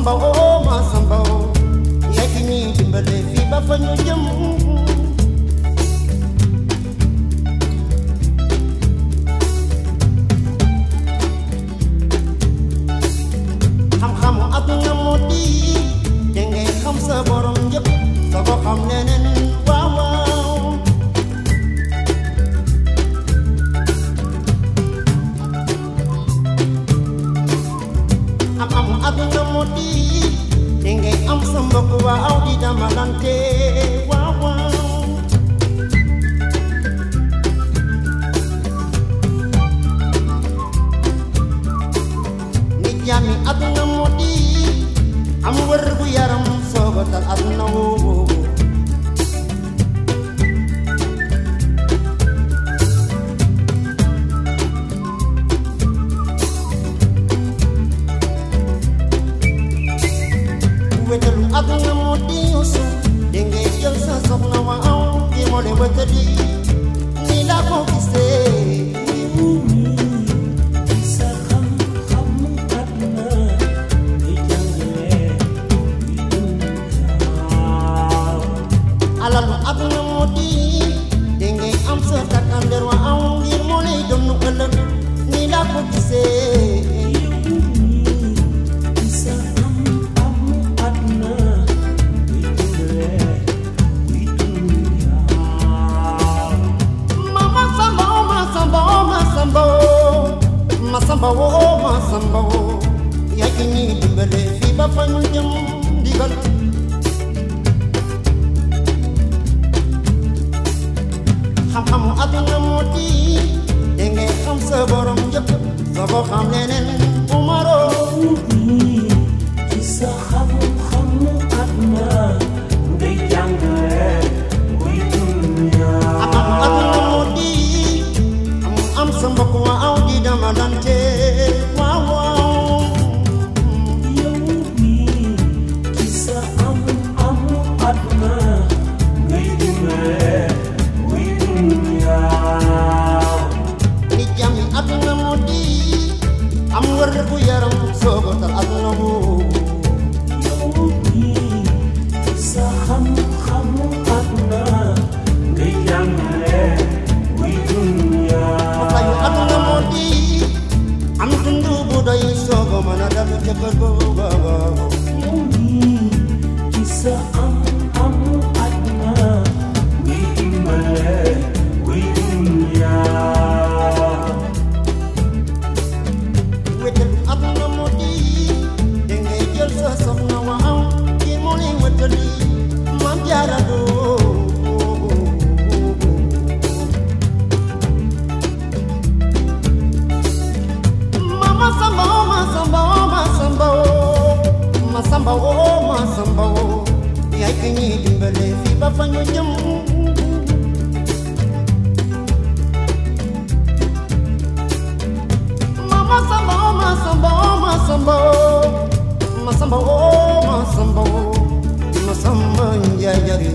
masamba o oh, masamba o oh. yaki nyimbi mbele fi bafanyo jamu. Sokowa audita malante. Wow with the deep. sambawo oh, oh, ma samba oh. sambawo yakini dumbele fi ba fanyul jam digal unforgivable. masamba o masamba o ya kenyi dimbele fi bafanyo nyam mama samba o masamba o masamba o masamba o o ya yari